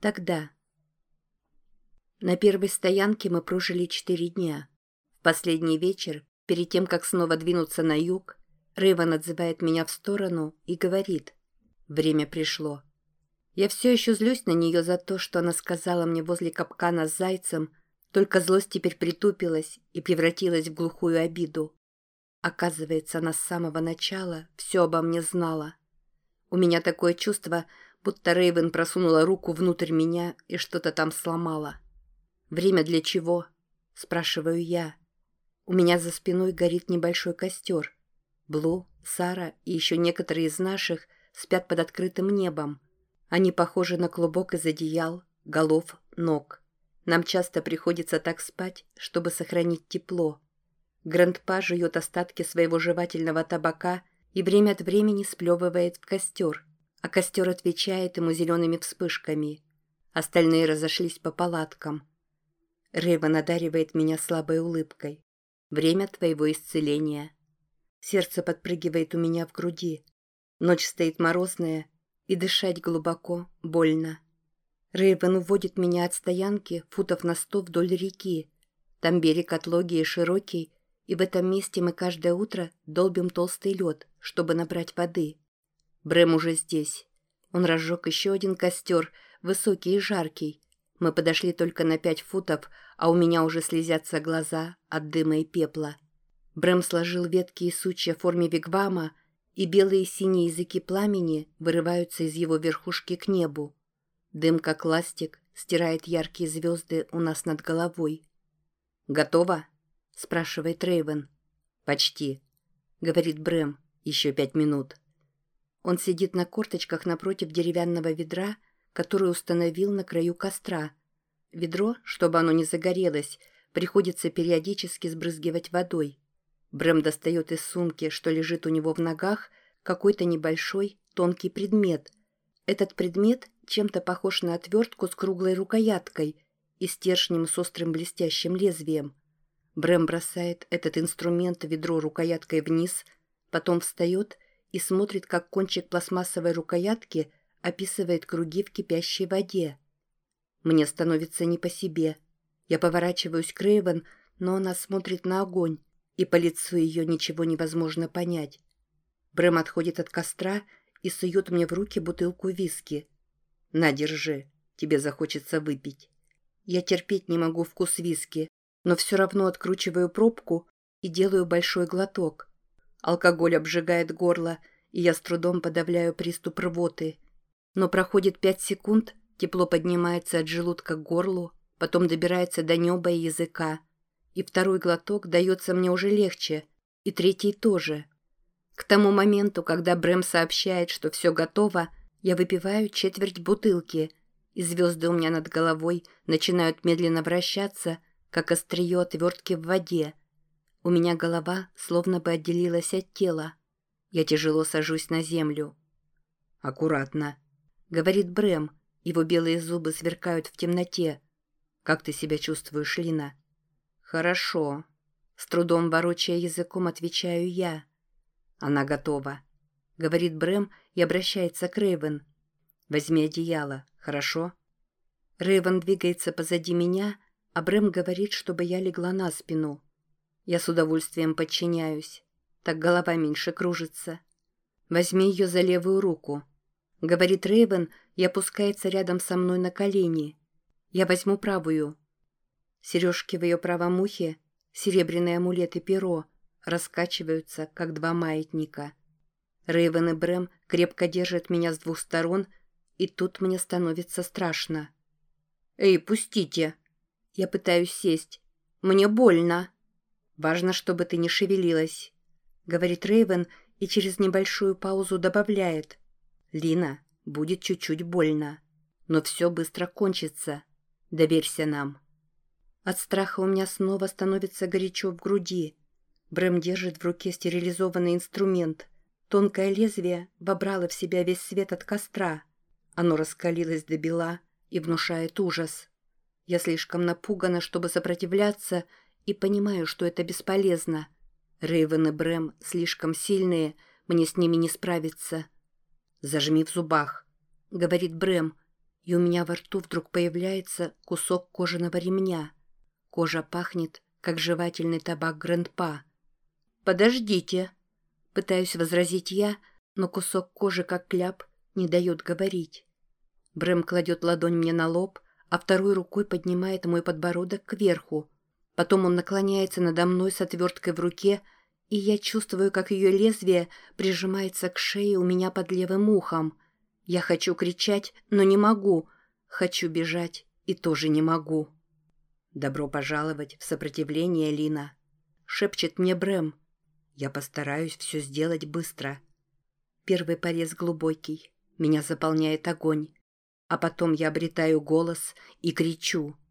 Тогда. На первой стоянке мы прожили четыре дня. В последний вечер, перед тем, как снова двинуться на юг, Рейвен отзывает меня в сторону и говорит «Время пришло». Я все еще злюсь на нее за то, что она сказала мне возле капкана с зайцем, только злость теперь притупилась и превратилась в глухую обиду. Оказывается, она с самого начала все обо мне знала. У меня такое чувство, будто Рейвен просунула руку внутрь меня и что-то там сломала. «Время для чего?» – спрашиваю я. У меня за спиной горит небольшой костер. Блу, Сара и еще некоторые из наших спят под открытым небом. Они похожи на клубок из одеял, голов, ног. Нам часто приходится так спать, чтобы сохранить тепло. Грандпа жует остатки своего жевательного табака и время от времени сплевывает в костер, а костер отвечает ему зелеными вспышками. Остальные разошлись по палаткам. Рейвен одаривает меня слабой улыбкой. Время твоего исцеления. Сердце подпрыгивает у меня в груди. Ночь стоит морозная, и дышать глубоко больно. Рейвен уводит меня от стоянки футов на сто вдоль реки. Там берег отлогий и широкий, и в этом месте мы каждое утро долбим толстый лед, чтобы набрать воды. Брэм уже здесь. Он разжег еще один костер, высокий и жаркий. Мы подошли только на пять футов, а у меня уже слезятся глаза от дыма и пепла. Брэм сложил ветки и сучья в форме вигвама, и белые и синие языки пламени вырываются из его верхушки к небу. Дым, как ластик, стирает яркие звезды у нас над головой. «Готово?» — спрашивает Рейвен. «Почти», — говорит Брэм. «Еще пять минут». Он сидит на корточках напротив деревянного ведра, которое установил на краю костра. Ведро, чтобы оно не загорелось, приходится периодически сбрызгивать водой. Брэм достает из сумки, что лежит у него в ногах, какой-то небольшой, тонкий предмет. Этот предмет чем-то похож на отвертку с круглой рукояткой и стержнем с острым блестящим лезвием. Брэм бросает этот инструмент в ведро рукояткой вниз, потом встает и смотрит, как кончик пластмассовой рукоятки описывает круги в кипящей воде. Мне становится не по себе. Я поворачиваюсь к Рейвен, но она смотрит на огонь, и по лицу ее ничего невозможно понять. Брэм отходит от костра и сует мне в руки бутылку виски. «На, держи, тебе захочется выпить». Я терпеть не могу вкус виски, но все равно откручиваю пробку и делаю большой глоток. Алкоголь обжигает горло, и я с трудом подавляю приступ рвоты. Но проходит пять секунд, тепло поднимается от желудка к горлу, потом добирается до неба и языка. И второй глоток дается мне уже легче, и третий тоже. К тому моменту, когда Брэм сообщает, что все готово, я выпиваю четверть бутылки, и звезды у меня над головой начинают медленно вращаться, как острие отвертки в воде. У меня голова словно бы отделилась от тела. Я тяжело сажусь на землю. «Аккуратно», — говорит Брэм. Его белые зубы сверкают в темноте. «Как ты себя чувствуешь, Лина?» «Хорошо», — с трудом ворочая языком отвечаю я. «Она готова», — говорит Брэм и обращается к Рейвен. «Возьми одеяло, хорошо?» Рейвен двигается позади меня, а Брэм говорит, чтобы я легла на спину. Я с удовольствием подчиняюсь. Так голова меньше кружится. Возьми ее за левую руку. Говорит Рейвен и опускается рядом со мной на колени. Я возьму правую. Сережки в ее правом ухе, серебряный амулет и перо раскачиваются, как два маятника. Рейвен и Брэм крепко держат меня с двух сторон, и тут мне становится страшно. «Эй, пустите!» Я пытаюсь сесть. «Мне больно!» «Важно, чтобы ты не шевелилась», — говорит Рейвен и через небольшую паузу добавляет. «Лина, будет чуть-чуть больно, но все быстро кончится. Доверься нам». От страха у меня снова становится горячо в груди. Брэм держит в руке стерилизованный инструмент. Тонкое лезвие вобрало в себя весь свет от костра. Оно раскалилось до бела и внушает ужас. Я слишком напугана, чтобы сопротивляться, и понимаю, что это бесполезно. Рейвен и Брэм слишком сильные, мне с ними не справиться. «Зажми в зубах», — говорит Брэм. и у меня во рту вдруг появляется кусок кожаного ремня. Кожа пахнет, как жевательный табак Грандпа. «Подождите!» Пытаюсь возразить я, но кусок кожи, как кляп, не дает говорить. Брэм кладет ладонь мне на лоб, а второй рукой поднимает мой подбородок кверху. Потом он наклоняется надо мной с отверткой в руке, и я чувствую, как ее лезвие прижимается к шее у меня под левым ухом. Я хочу кричать, но не могу. Хочу бежать и тоже не могу. «Добро пожаловать в сопротивление, Лина», — шепчет мне Брэм. «Я постараюсь все сделать быстро». Первый порез глубокий. Меня заполняет огонь. А потом я обретаю голос и кричу —